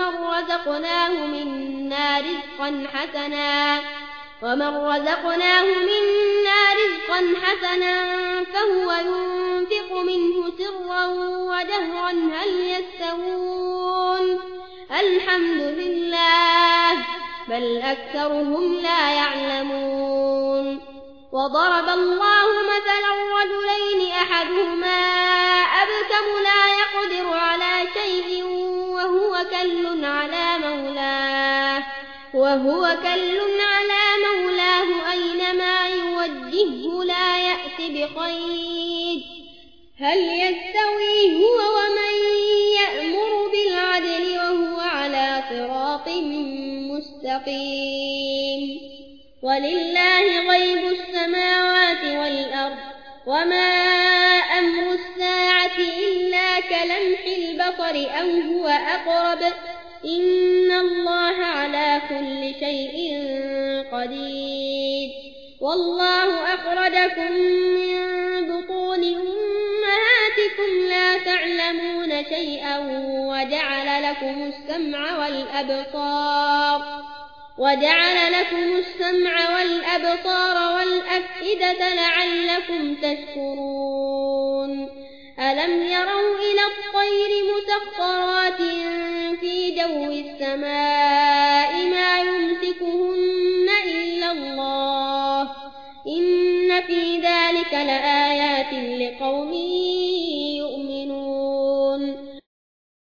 ومن رزقناه منا رزقا حسنا ومن رزقناه منا رزقا حسنا فهو ينفق منه سرا ودهرا هل يستوون الحمد لله بل أكثرهم لا يعلمون وضرب الله مثلا رجلين أحدهما أبكم لا يقدر على وهو كل على مولاه وهو كل على مولاه أينما يوجهه لا يأتي بخير. هل يستوي هو ومن يأمر بالعدل وهو على صراط مستقيم؟ ولله غيب السماوات والأرض وما أمر كلمح البصر أو هو أقرب. إن الله على كل شيء قدير. والله أخرجكم من بطون أمهاتكم لا تعلمون شيئا وجعل لكم السمع والأبصار. وجعل لكم السمع والأبصار والأفئدة لعلكم تشكرون. ألم يروا السماء ما يمسكهن إلا الله إن في ذلك لآيات لقوم